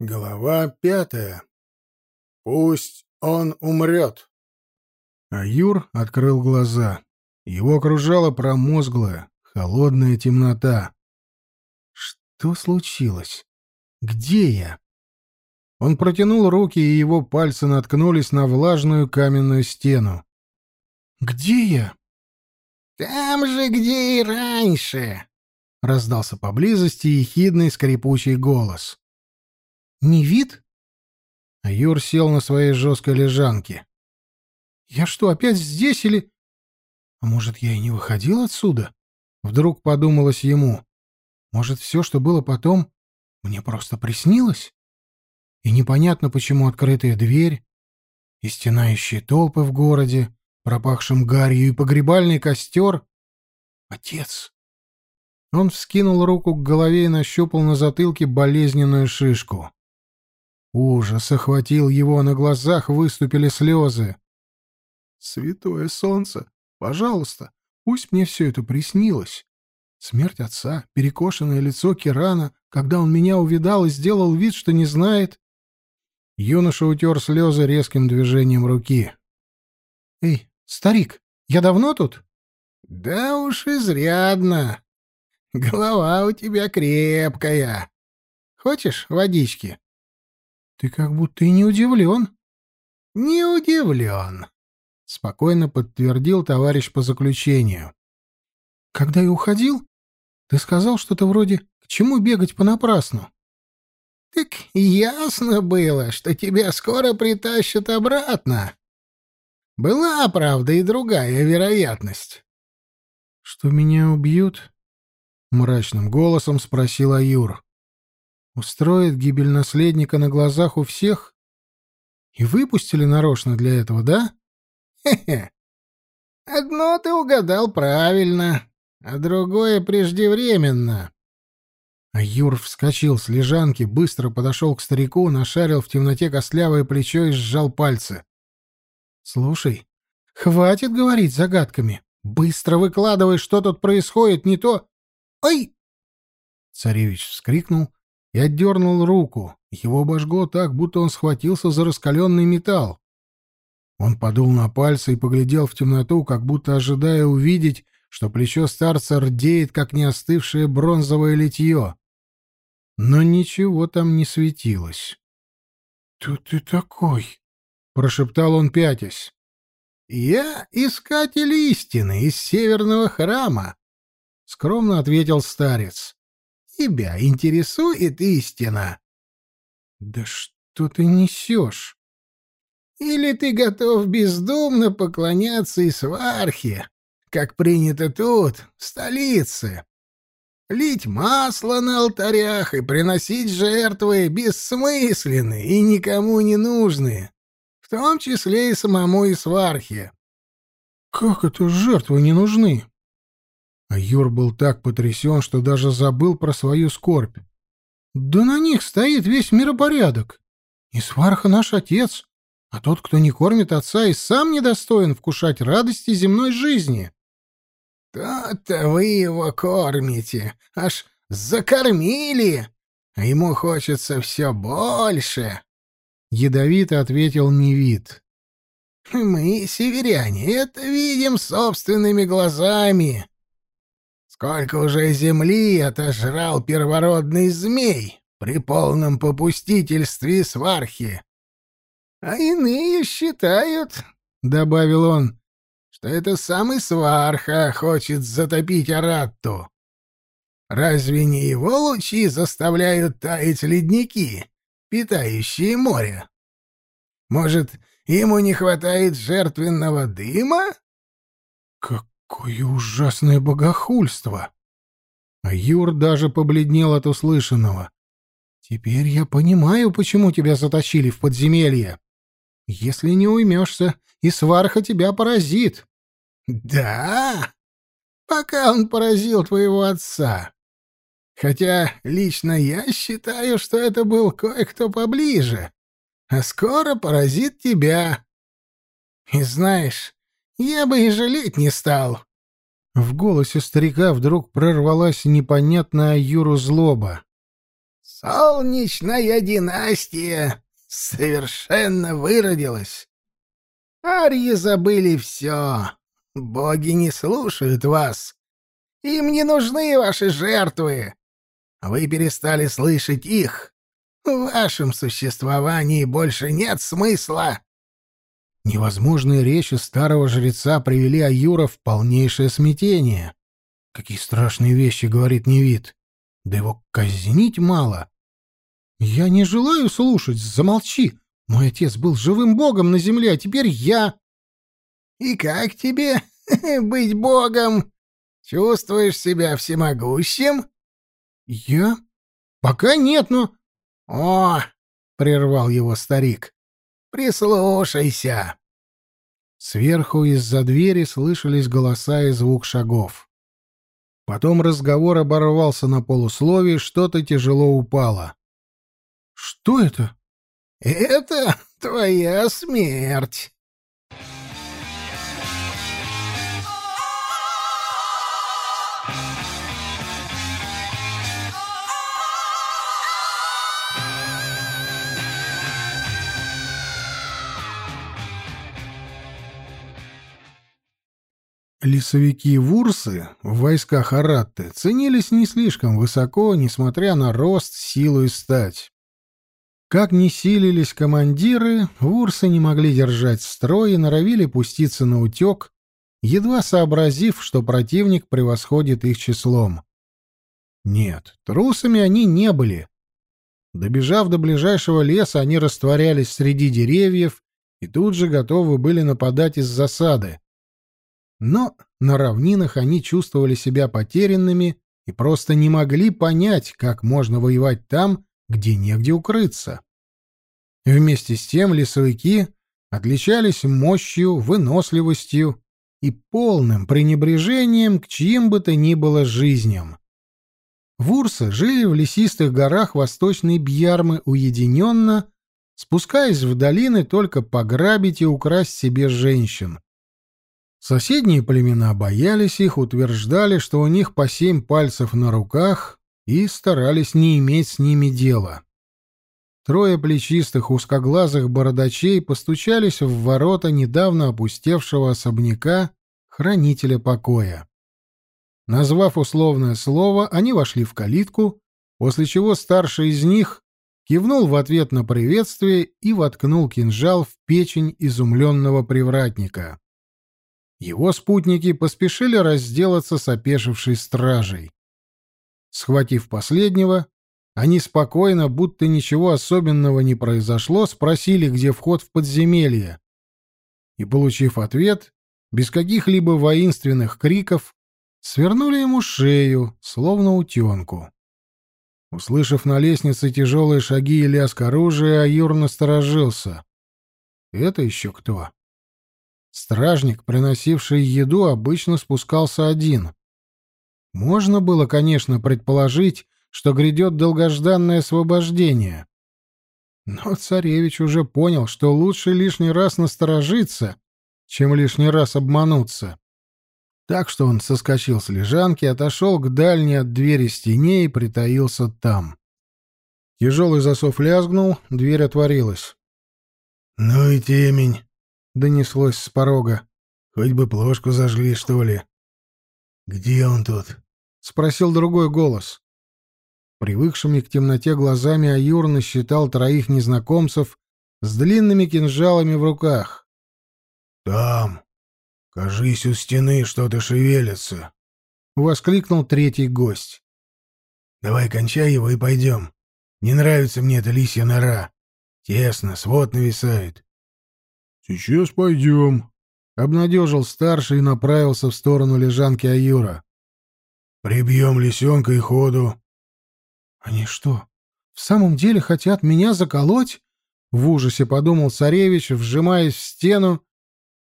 Глава пятая. Пусть он умрет. А Юр открыл глаза. Его окружала промозглая, холодная темнота. Что случилось? Где я? Он протянул руки, и его пальцы наткнулись на влажную каменную стену. Где я? Там же, где и раньше, раздался поблизости ехидный скрипучий голос. Не вид? А Юр сел на своей жесткой лежанке. Я что, опять здесь или... А может, я и не выходил отсюда? Вдруг подумалось ему. Может, все, что было потом, мне просто приснилось? И непонятно, почему открытая дверь, и стенающие толпы в городе, пропахшим гарью, и погребальный костер. Отец! Он вскинул руку к голове и нащупал на затылке болезненную шишку. Ужас охватил его, на глазах выступили слезы. «Святое солнце, пожалуйста, пусть мне все это приснилось. Смерть отца, перекошенное лицо Кирана, когда он меня увидал и сделал вид, что не знает. Юноша утер слезы резким движением руки. «Эй, старик, я давно тут?» «Да уж изрядно. Голова у тебя крепкая. Хочешь водички?» «Ты как будто и не удивлен». «Не удивлен», — спокойно подтвердил товарищ по заключению. «Когда я уходил, ты сказал что-то вроде «К чему бегать понапрасну?» Так ясно было, что тебя скоро притащат обратно. Была, правда, и другая вероятность. — Что меня убьют? — мрачным голосом спросил Аюр. — Устроит гибель наследника на глазах у всех? И выпустили нарочно для этого, да? Хе-хе. Одно ты угадал правильно, а другое преждевременно. А Юр вскочил с лежанки, быстро подошел к старику, нашарил в темноте костлявое плечо и сжал пальцы. «Слушай, хватит говорить загадками. Быстро выкладывай, что тут происходит, не то... Ай!» Царевич вскрикнул и отдернул руку. Его обожгло так, будто он схватился за раскаленный металл. Он подул на пальцы и поглядел в темноту, как будто ожидая увидеть, что плечо старца рдеет, как неостывшее бронзовое литье но ничего там не светилось. — Кто ты такой? — прошептал он, пятясь. — Я искатель истины из северного храма, — скромно ответил старец. — Тебя интересует истина? — Да что ты несешь? — Или ты готов бездумно поклоняться и свархе, как принято тут, в столице? Лить масло на алтарях и приносить жертвы бессмысленные и никому не нужные, в том числе и самому Исвархе. «Как это жертвы не нужны?» А Юр был так потрясен, что даже забыл про свою скорбь. «Да на них стоит весь миропорядок. Исварха наш отец, а тот, кто не кормит отца, и сам недостоин вкушать радости земной жизни». То-то вы его кормите, аж закормили, а ему хочется все больше. Ядовито ответил Невид. Мы, северяне, это видим собственными глазами. Сколько уже земли отожрал первородный змей при полном попустительстве свархи. А иные считают, — добавил он, что это самый Сварха хочет затопить Аратту. Разве не его лучи заставляют таять ледники, питающие море? Может, ему не хватает жертвенного дыма? Какое ужасное богохульство! А Юр даже побледнел от услышанного. Теперь я понимаю, почему тебя заточили в подземелье. Если не уймешься, и сварха тебя поразит. Да? Пока он поразил твоего отца. Хотя лично я считаю, что это был кое-кто поближе. А скоро поразит тебя. И знаешь, я бы и жалеть не стал. В голосе старика вдруг прорвалась непонятная Юру злоба. солнечная династия совершенно выродилась. Арьи забыли все. Боги не слушают вас. Им не нужны ваши жертвы. Вы перестали слышать их. В вашем существовании больше нет смысла. Невозможные речи старого жреца привели Аюра в полнейшее смятение. Какие страшные вещи говорит Невид. Да его казнить мало. Я не желаю слушать, замолчи. Мой отец был живым богом на земле, а теперь я... И как тебе быть богом? Чувствуешь себя всемогущим? Я? Пока нет, но... О, прервал его старик. Прислушайся. Сверху из-за двери слышались голоса и звук шагов. Потом разговор оборвался на полусловии, что-то тяжело упало. «Что это?» «Это твоя смерть!» Лесовики Вурсы в войсках Аратты ценились не слишком высоко, несмотря на рост, силу и стать. Как ни силились командиры, Вурсы не могли держать строй и норовили пуститься на утек, едва сообразив, что противник превосходит их числом. Нет, трусами они не были. Добежав до ближайшего леса, они растворялись среди деревьев и тут же готовы были нападать из засады но на равнинах они чувствовали себя потерянными и просто не могли понять, как можно воевать там, где негде укрыться. Вместе с тем лесовики отличались мощью, выносливостью и полным пренебрежением к чьим бы то ни было жизням. Вурсы жили в лесистых горах восточной Бьярмы уединенно, спускаясь в долины только пограбить и украсть себе женщин. Соседние племена боялись их, утверждали, что у них по семь пальцев на руках, и старались не иметь с ними дела. Трое плечистых узкоглазых бородачей постучались в ворота недавно опустевшего особняка хранителя покоя. Назвав условное слово, они вошли в калитку, после чего старший из них кивнул в ответ на приветствие и воткнул кинжал в печень изумленного привратника. Его спутники поспешили разделаться с опешившей стражей. Схватив последнего, они спокойно, будто ничего особенного не произошло, спросили, где вход в подземелье. И, получив ответ, без каких-либо воинственных криков, свернули ему шею, словно утенку. Услышав на лестнице тяжелые шаги и лязг оружия, Аюр насторожился. «Это еще кто?» Стражник, приносивший еду, обычно спускался один. Можно было, конечно, предположить, что грядет долгожданное освобождение. Но царевич уже понял, что лучше лишний раз насторожиться, чем лишний раз обмануться. Так что он соскочил с лежанки, отошел к дальней от двери стене и притаился там. Тяжелый засов лязгнул, дверь отворилась. «Ну и темень!» — донеслось с порога. «Хоть бы плошку зажгли, что ли?» «Где он тут?» — спросил другой голос. Привыкшими к темноте глазами Аюр насчитал троих незнакомцев с длинными кинжалами в руках. «Там! Кажись, у стены что-то шевелится!» — воскликнул третий гость. «Давай кончай его и пойдем. Не нравится мне эта лисья нора. Тесно, свод нависает. «Сейчас пойдем», — обнадежил старший и направился в сторону лежанки Аюра. «Прибьем лисенка и ходу». «Они что, в самом деле хотят меня заколоть?» — в ужасе подумал царевич, вжимаясь в стену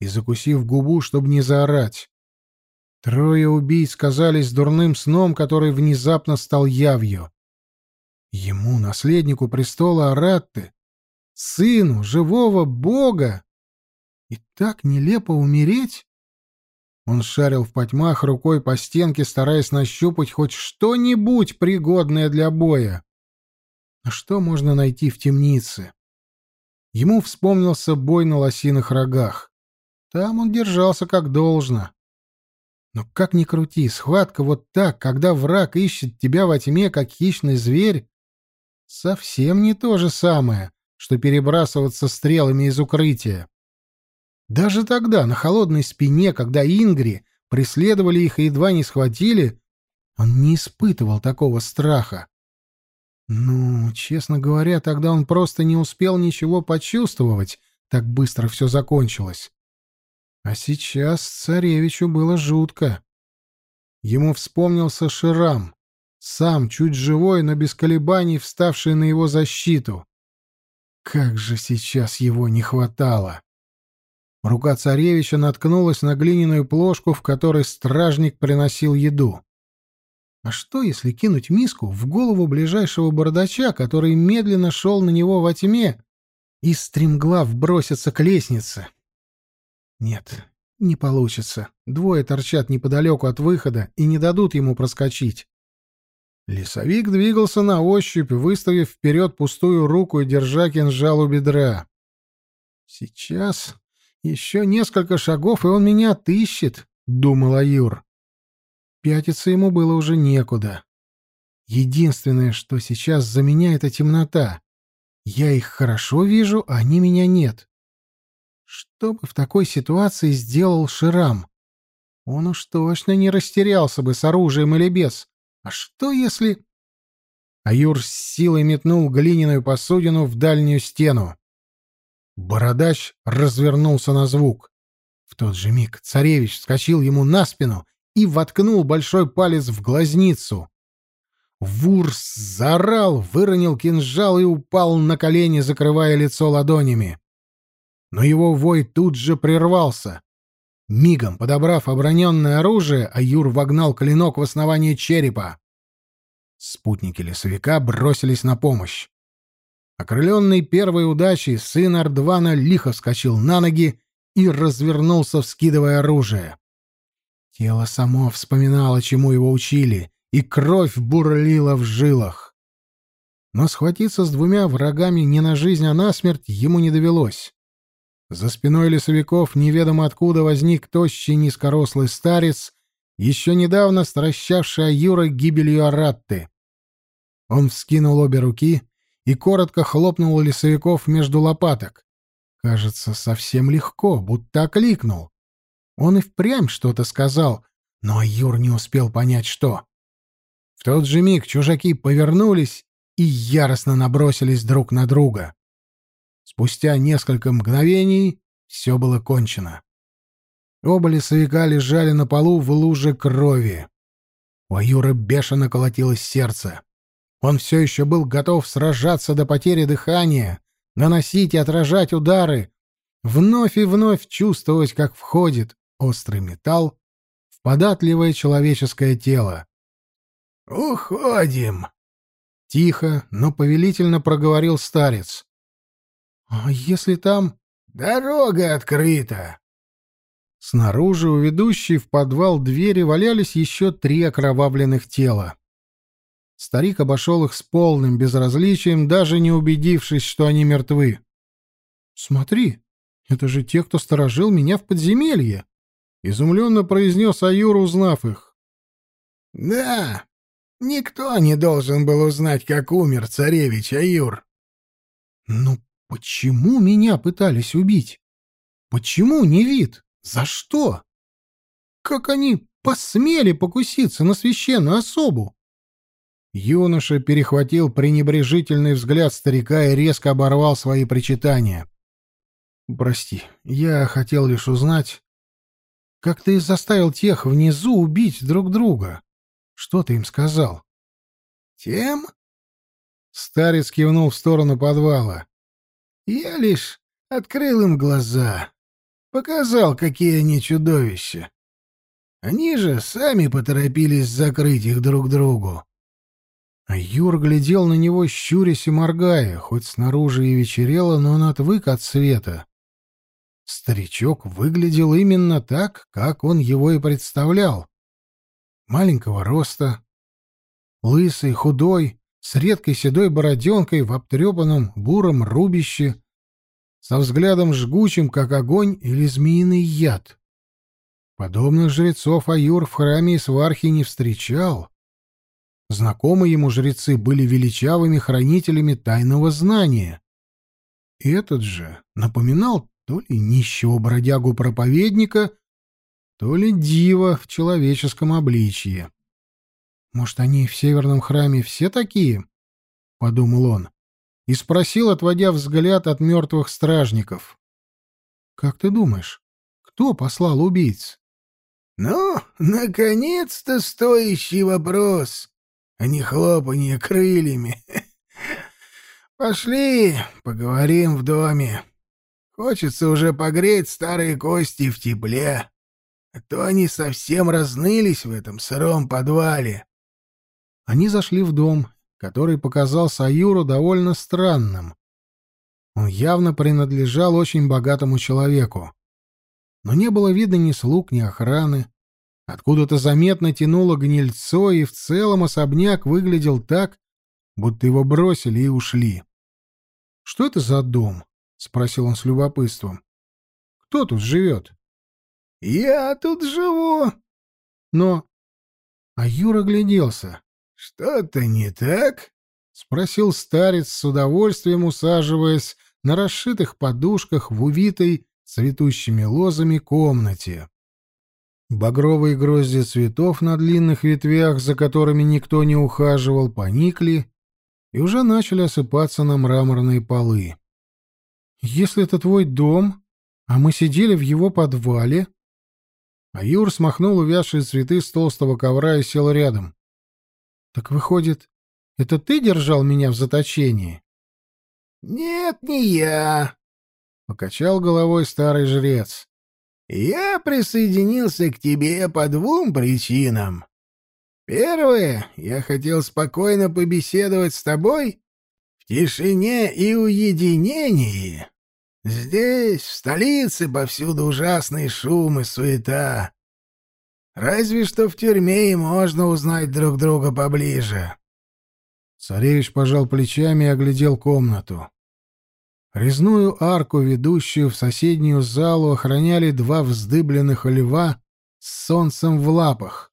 и закусив губу, чтобы не заорать. Трое убийц казались дурным сном, который внезапно стал явью. Ему, наследнику престола Аратты, сыну живого бога, и так нелепо умереть? Он шарил в потьмах рукой по стенке, стараясь нащупать хоть что-нибудь пригодное для боя. А что можно найти в темнице? Ему вспомнился бой на лосиных рогах. Там он держался как должно. Но как ни крути, схватка вот так, когда враг ищет тебя во тьме, как хищный зверь, совсем не то же самое, что перебрасываться стрелами из укрытия. Даже тогда, на холодной спине, когда Ингри преследовали их и едва не схватили, он не испытывал такого страха. Ну, честно говоря, тогда он просто не успел ничего почувствовать, так быстро все закончилось. А сейчас царевичу было жутко. Ему вспомнился Ширам, сам чуть живой, но без колебаний вставший на его защиту. Как же сейчас его не хватало! Рука царевича наткнулась на глиняную плошку, в которой стражник приносил еду. А что, если кинуть миску в голову ближайшего бородача, который медленно шел на него во тьме, и стремглав броситься к лестнице? Нет, не получится. Двое торчат неподалеку от выхода и не дадут ему проскочить. Лесовик двигался на ощупь, выставив вперед пустую руку и держа кинжал у бедра. «Сейчас еще несколько шагов, и он меня отыщет», — думал Аюр. Пятиться ему было уже некуда. Единственное, что сейчас за меня, — это темнота. Я их хорошо вижу, а они меня нет. Что бы в такой ситуации сделал Ширам? Он уж точно не растерялся бы с оружием или без. А что если... Аюр с силой метнул глиняную посудину в дальнюю стену. Бородач развернулся на звук. В тот же миг царевич вскочил ему на спину и воткнул большой палец в глазницу. Вурс заорал, выронил кинжал и упал на колени, закрывая лицо ладонями. Но его вой тут же прервался. Мигом подобрав оброненное оружие, Аюр вогнал клинок в основание черепа. Спутники лесовика бросились на помощь. Окрыленный первой удачей, сын Ардвана лихо вскочил на ноги и развернулся, вскидывая оружие. Тело само вспоминало, чему его учили, и кровь бурлила в жилах. Но схватиться с двумя врагами не на жизнь, а на смерть ему не довелось. За спиной лесовиков неведомо откуда возник тощий низкорослый старец, еще недавно стращавший Аюра гибелью Аратты. Он вскинул обе руки и коротко хлопнул лесовиков между лопаток. Кажется, совсем легко, будто окликнул. Он и впрямь что-то сказал, но Юр не успел понять, что. В тот же миг чужаки повернулись и яростно набросились друг на друга. Спустя несколько мгновений все было кончено. Оба лесовика лежали на полу в луже крови. У Аюра бешено колотилось сердце. Он все еще был готов сражаться до потери дыхания, наносить и отражать удары, вновь и вновь чувствовать, как входит, острый металл в податливое человеческое тело. «Уходим!» — тихо, но повелительно проговорил старец. «А если там...» «Дорога открыта!» Снаружи, у ведущей в подвал двери, валялись еще три окровавленных тела. Старик обошел их с полным безразличием, даже не убедившись, что они мертвы. «Смотри, это же те, кто сторожил меня в подземелье!» — изумленно произнес Аюр, узнав их. «Да, никто не должен был узнать, как умер царевич Аюр». «Ну почему меня пытались убить? Почему не вид? За что? Как они посмели покуситься на священную особу?» Юноша перехватил пренебрежительный взгляд старика и резко оборвал свои причитания. «Прости, я хотел лишь узнать, как ты заставил тех внизу убить друг друга? Что ты им сказал? Тем? Старец кивнул в сторону подвала. Я лишь открыл им глаза, показал, какие они чудовища. Они же сами поторопились закрыть их друг другу. А Юр глядел на него, щурясь и моргая, хоть снаружи и вечерело, но он отвык от света. Старичок выглядел именно так, как он его и представлял. Маленького роста, лысый, худой, с редкой седой бороденкой в обтрепанном буром рубище, со взглядом жгучим, как огонь или змеиный яд. Подобных жрецов Аюр в храме Исвархи не встречал. Знакомые ему жрецы были величавыми хранителями тайного знания. Этот же напоминал то ли нищего бродягу-проповедника, то ли дива в человеческом обличье. «Может, они в северном храме все такие?» — подумал он и спросил, отводя взгляд от мертвых стражников. «Как ты думаешь, кто послал убийц?» «Ну, наконец-то стоящий вопрос, а не хлопанье крыльями. Пошли, поговорим в доме. Хочется уже погреть старые кости в тепле, а то они совсем разнылись в этом сыром подвале». Они зашли в дом, который показался Аюру довольно странным. Он явно принадлежал очень богатому человеку. Но не было видно ни слуг, ни охраны. Откуда-то заметно тянуло гнильцо, и в целом особняк выглядел так, будто его бросили и ушли. «Что это за дом?» — спросил он с любопытством. «Кто тут живет?» «Я тут живу». «Но...» А Юра гляделся. «Что-то не так?» — спросил старец с удовольствием, усаживаясь на расшитых подушках в увитой цветущими лозами комнате. Багровые грозди цветов на длинных ветвях, за которыми никто не ухаживал, поникли и уже начали осыпаться на мраморные полы. «Если это твой дом, а мы сидели в его подвале...» А Юр смахнул увядшие цветы с толстого ковра и сел рядом. Так выходит, это ты держал меня в заточении? Нет, не я, покачал головой старый жрец. Я присоединился к тебе по двум причинам. Первое, я хотел спокойно побеседовать с тобой в тишине и уединении. Здесь, в столице, повсюду ужасный шум и суета. Разве что в тюрьме и можно узнать друг друга поближе. Царевич пожал плечами и оглядел комнату. Резную арку, ведущую в соседнюю залу, охраняли два вздыбленных льва с солнцем в лапах,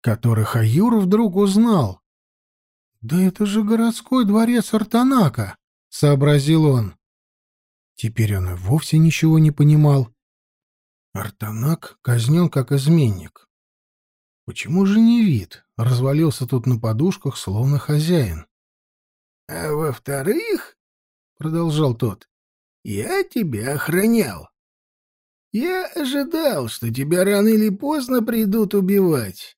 которых Аюр вдруг узнал. «Да это же городской дворец Артанака», — сообразил он. Теперь он и вовсе ничего не понимал. Артанак казнен как изменник. Почему же не вид? Развалился тут на подушках, словно хозяин. — А во-вторых, — продолжал тот, — я тебя охранял. Я ожидал, что тебя рано или поздно придут убивать.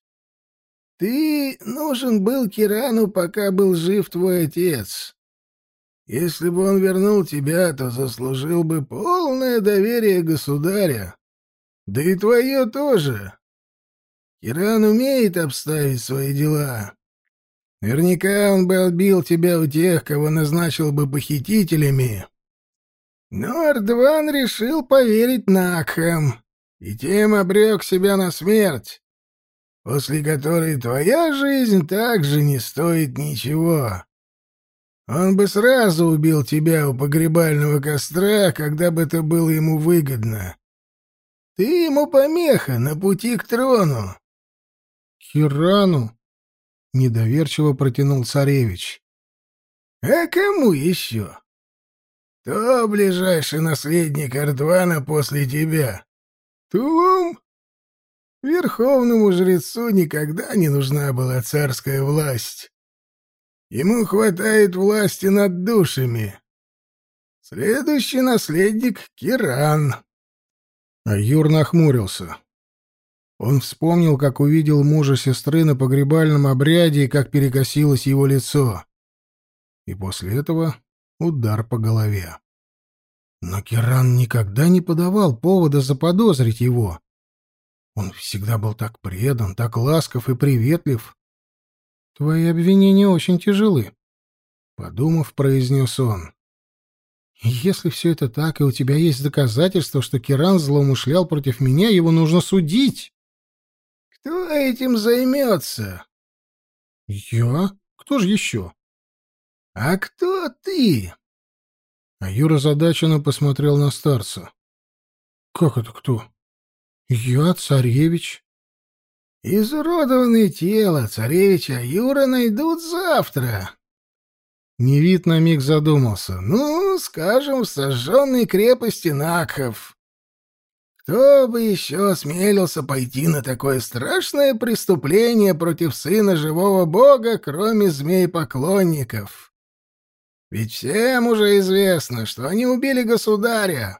Ты нужен был Кирану, пока был жив твой отец. Если бы он вернул тебя, то заслужил бы полное доверие государя. Да и твое тоже. Киран умеет обставить свои дела. Наверняка он бы отбил тебя у тех, кого назначил бы похитителями. Но Ардван решил поверить Накхам и тем обрек себя на смерть, после которой твоя жизнь также не стоит ничего. Он бы сразу убил тебя у погребального костра, когда бы это было ему выгодно. Ты ему помеха на пути к трону. Хирану? Недоверчиво протянул царевич. А кому еще? Кто ближайший наследник Ардвана после тебя? Тулум? Верховному жрецу никогда не нужна была царская власть. Ему хватает власти над душами. Следующий наследник — Киран. А Юр нахмурился. Он вспомнил, как увидел мужа сестры на погребальном обряде и как перекосилось его лицо. И после этого удар по голове. Но Киран никогда не подавал повода заподозрить его. Он всегда был так предан, так ласков и приветлив. «Твои обвинения очень тяжелы», — подумав, произнес он. «Если все это так, и у тебя есть доказательства, что Киран злоумышлял против меня, его нужно судить». Кто этим займется? Я? Кто же еще? «А кто ты?» А Юра задаченно посмотрел на старца. «Как это кто?» «Я царевич». «Изуродованное тело царевича Юра найдут завтра». Невид на миг задумался. «Ну, скажем, в сожженной крепости Накхов. Кто бы еще осмелился пойти на такое страшное преступление против сына живого бога, кроме змей-поклонников? Ведь всем уже известно, что они убили государя.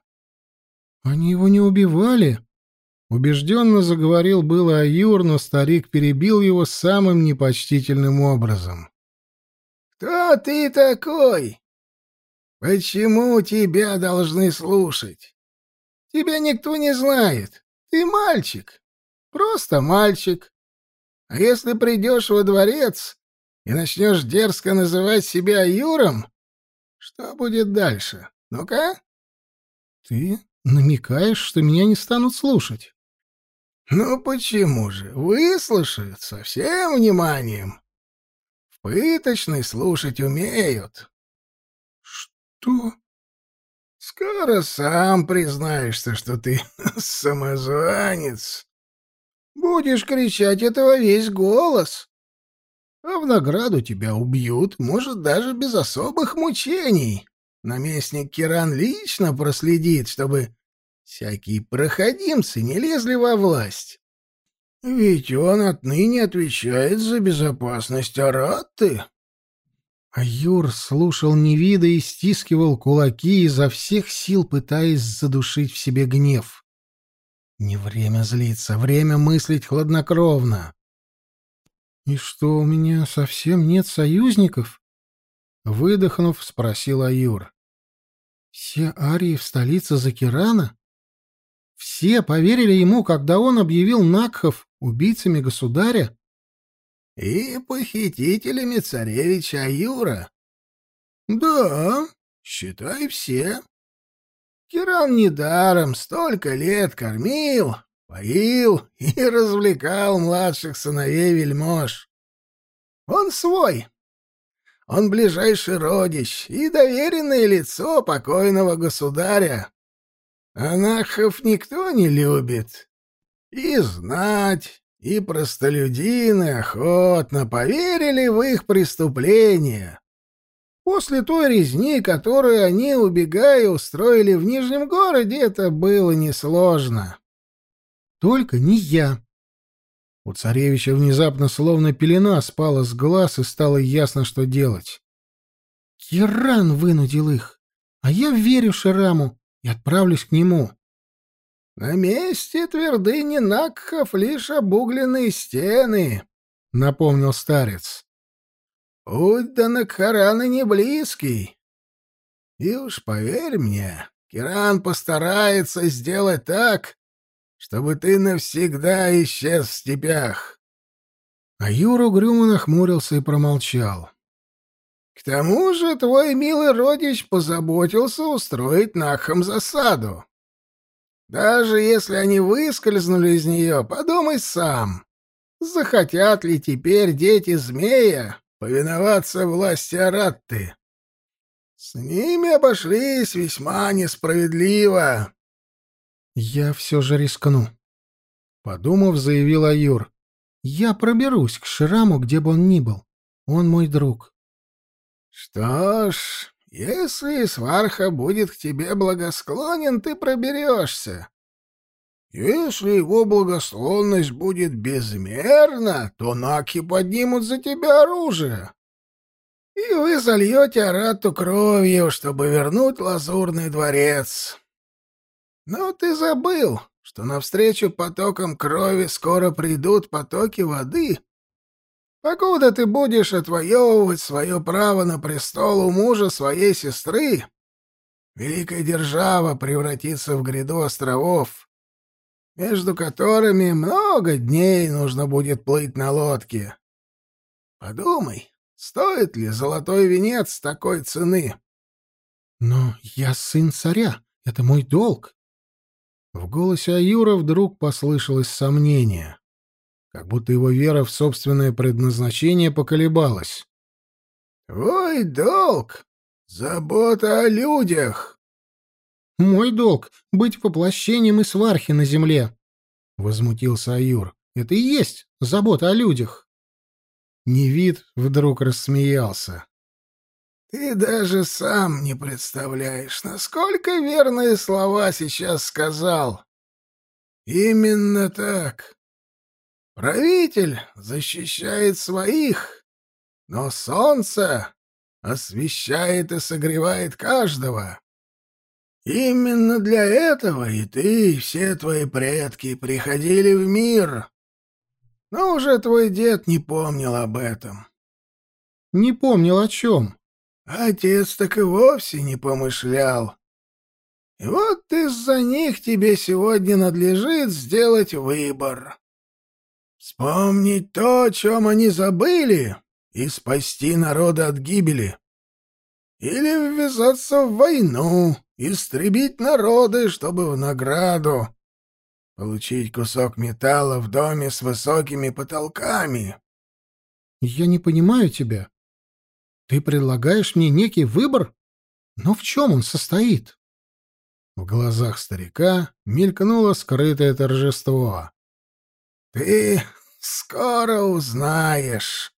Они его не убивали. Убежденно заговорил было Аюр, но старик перебил его самым непочтительным образом. «Кто ты такой? Почему тебя должны слушать? Тебя никто не знает. Ты мальчик. Просто мальчик. А если придешь во дворец и начнешь дерзко называть себя Юром, что будет дальше? Ну-ка?» «Ты намекаешь, что меня не станут слушать?» «Ну почему же? Выслушают со всем вниманием. В слушать умеют». «Что?» Скоро сам признаешься, что ты самозванец. Будешь кричать этого весь голос. А в награду тебя убьют, может, даже без особых мучений. Наместник Киран лично проследит, чтобы всякие проходимцы не лезли во власть. Ведь он отныне отвечает за безопасность Аратты. А Юр слушал невида и стискивал кулаки, изо всех сил пытаясь задушить в себе гнев. Не время злиться, время мыслить хладнокровно. «И что, у меня совсем нет союзников?» Выдохнув, спросил Аюр. «Все арии в столице Закирана? Все поверили ему, когда он объявил Накхов убийцами государя?» И похитителями царевича Аюра. Да, считай все. Киран недаром столько лет кормил, поил и развлекал младших сыновей вельмож. Он свой. Он ближайший родич и доверенное лицо покойного государя. Анахов никто не любит. И знать, и простолюдины охотно поверили в их преступления. После той резни, которую они, убегая, устроили в Нижнем городе, это было несложно. Только не я. У царевича внезапно словно пелена спала с глаз, и стало ясно, что делать. Киран вынудил их, а я верю Шираму и отправлюсь к нему. На месте твердыни Накхов лишь обугленные стены, — напомнил старец. Путь до Накхарана не близкий. И уж поверь мне, Киран постарается сделать так, чтобы ты навсегда исчез в степях. А Юра угрюмо нахмурился и промолчал. К тому же твой милый родич позаботился устроить Накхам засаду. Даже если они выскользнули из нее, подумай сам. Захотят ли теперь дети змея повиноваться власти Аратты? С ними обошлись весьма несправедливо. Я все же рискну. Подумав, заявил Аюр. Я проберусь к Шираму, где бы он ни был. Он мой друг. Что ж, если Сварха будет к тебе благосклонен, ты проберешься. Если его благосклонность будет безмерна, то наки поднимут за тебя оружие. И вы зальете Арату кровью, чтобы вернуть Лазурный дворец. Но ты забыл, что навстречу потокам крови скоро придут потоки воды, Покуда ты будешь отвоевывать свое право на престол у мужа своей сестры, великая держава превратится в гряду островов, между которыми много дней нужно будет плыть на лодке. Подумай, стоит ли золотой венец такой цены? Но я сын царя, это мой долг. В голосе Аюра вдруг послышалось сомнение как будто его вера в собственное предназначение поколебалась. Твой долг — забота о людях. Мой долг — быть воплощением и свархи на земле, — возмутился Аюр. Это и есть забота о людях. Невид вдруг рассмеялся. Ты даже сам не представляешь, насколько верные слова сейчас сказал. Именно так. Правитель защищает своих, но солнце освещает и согревает каждого. Именно для этого и ты, и все твои предки приходили в мир. Но уже твой дед не помнил об этом. Не помнил о чем? Отец так и вовсе не помышлял. И вот из-за них тебе сегодня надлежит сделать выбор. Вспомнить то, о чем они забыли, и спасти народа от гибели. Или ввязаться в войну, истребить народы, чтобы в награду получить кусок металла в доме с высокими потолками. Я не понимаю тебя. Ты предлагаешь мне некий выбор? Но в чем он состоит? В глазах старика мелькнуло скрытое торжество. Ты скоро узнаешь.